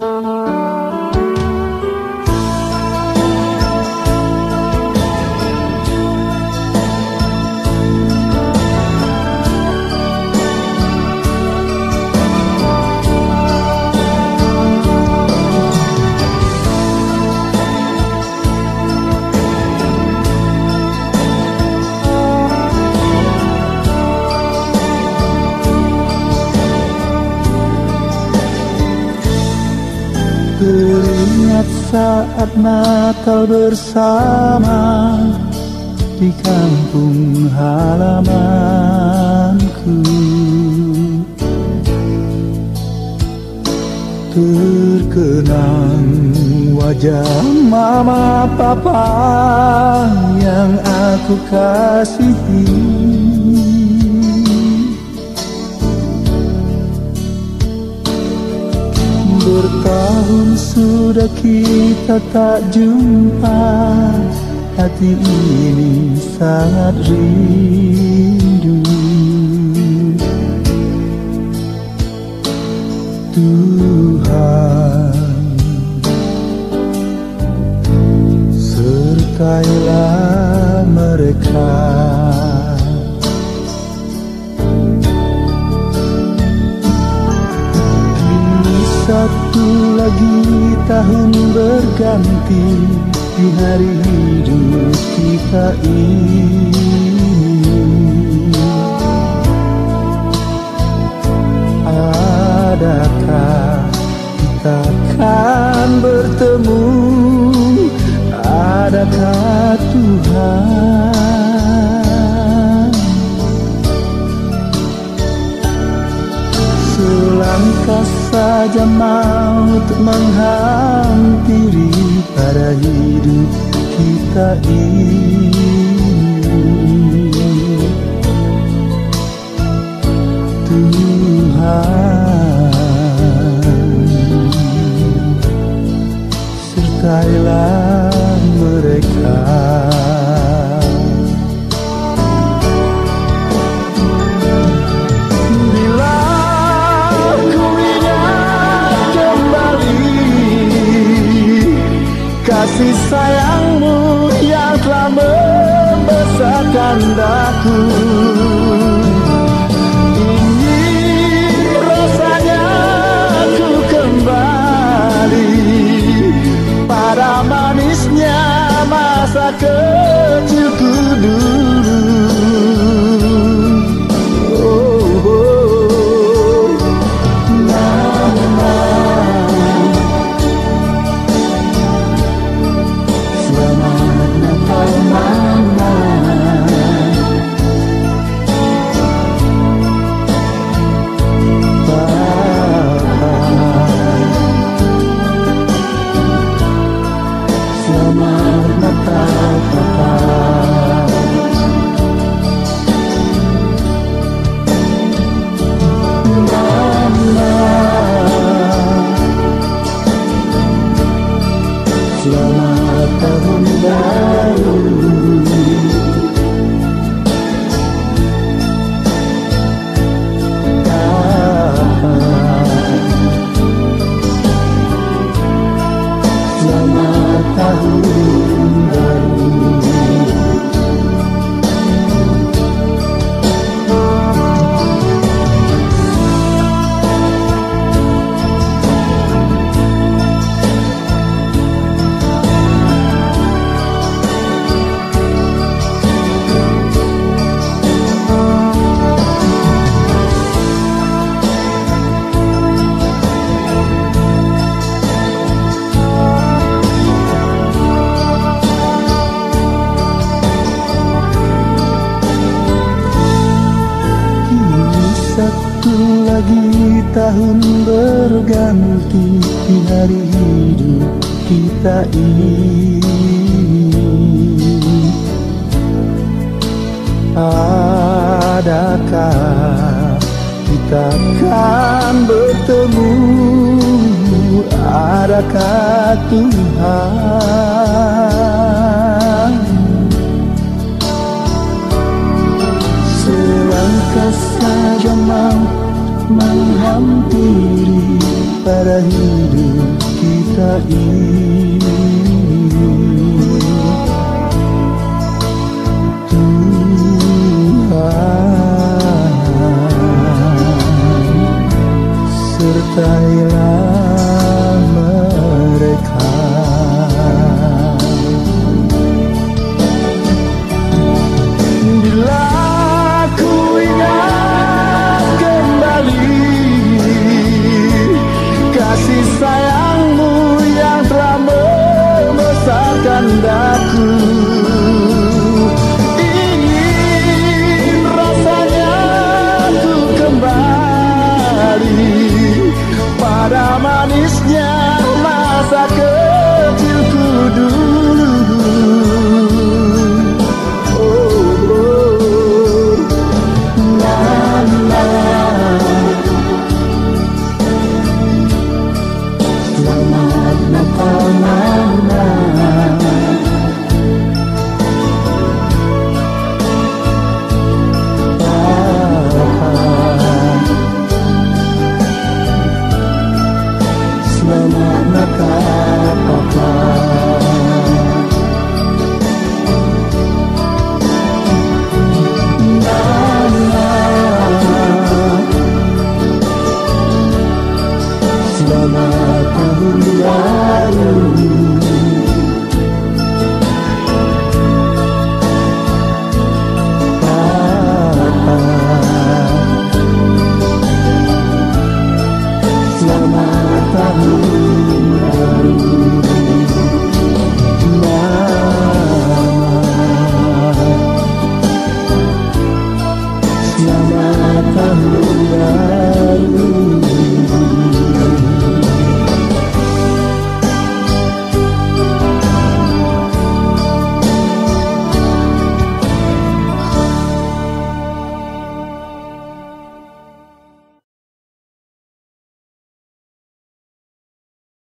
Música Teringat saat Natal bersama Di kampung halamanku. Terkenang wajah mama papa Yang aku kasihi Bertahun sudah kita tak jumpa. Hati ini sangat rindu. Tuhan Sertailah mereka tahun berganti Di hari hidup kita ini. Adakah kita akan bertemu? Adakah Tuhan saja maut menghampiri pada hidup kita ini. Tuhan Sertailah tahun berganti di hari hidup kita ini. Adakah kita akan bertemu? Adakah Tuhan? Selangkah saja mau menghampiri pada hidup kita ini sertailah